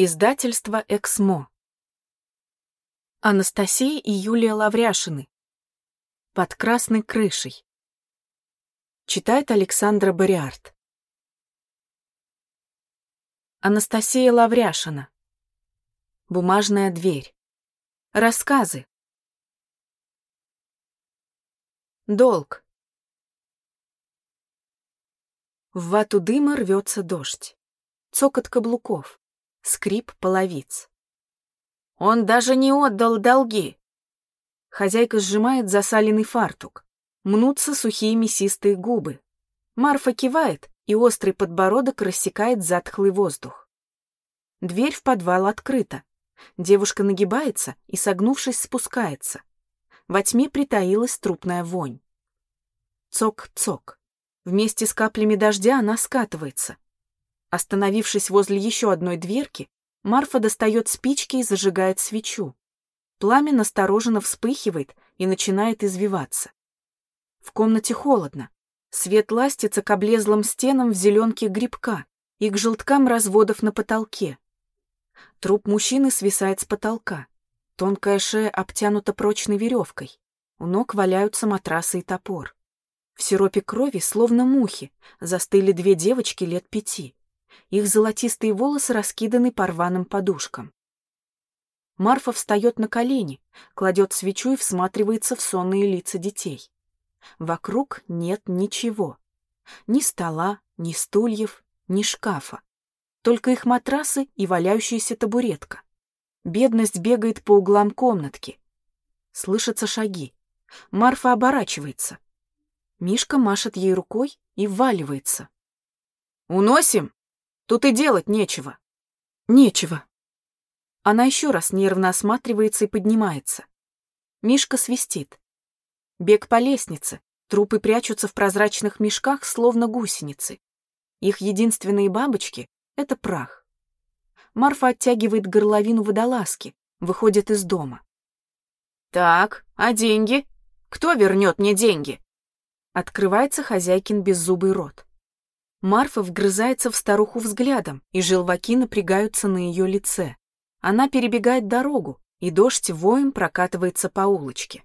Издательство «Эксмо». Анастасия и Юлия Лавряшины. «Под красной крышей». Читает Александра Бариарт. Анастасия Лавряшина. Бумажная дверь. Рассказы. Долг. В вату дыма рвется дождь. Цокот каблуков скрип половиц. «Он даже не отдал долги!» Хозяйка сжимает засаленный фартук. Мнутся сухие мясистые губы. Марфа кивает, и острый подбородок рассекает затхлый воздух. Дверь в подвал открыта. Девушка нагибается и, согнувшись, спускается. Во тьме притаилась трупная вонь. Цок-цок. Вместе с каплями дождя она скатывается — Остановившись возле еще одной дверки, Марфа достает спички и зажигает свечу. Пламя настороженно вспыхивает и начинает извиваться. В комнате холодно. Свет ластится к облезлым стенам в зеленке грибка и к желткам разводов на потолке. Труп мужчины свисает с потолка. Тонкая шея обтянута прочной веревкой. У ног валяются матрасы и топор. В сиропе крови, словно мухи, застыли две девочки лет пяти. Их золотистые волосы раскиданы по рваным подушкам. Марфа встает на колени, кладет свечу и всматривается в сонные лица детей. Вокруг нет ничего. Ни стола, ни стульев, ни шкафа. Только их матрасы и валяющаяся табуретка. Бедность бегает по углам комнатки. Слышатся шаги. Марфа оборачивается. Мишка машет ей рукой и вваливается. «Уносим!» Тут и делать нечего. Нечего. Она еще раз нервно осматривается и поднимается. Мишка свистит. Бег по лестнице. Трупы прячутся в прозрачных мешках, словно гусеницы. Их единственные бабочки — это прах. Марфа оттягивает горловину водолазки, выходит из дома. «Так, а деньги? Кто вернет мне деньги?» Открывается хозяйкин беззубый рот. Марфа вгрызается в старуху взглядом, и желваки напрягаются на ее лице. Она перебегает дорогу, и дождь воем прокатывается по улочке.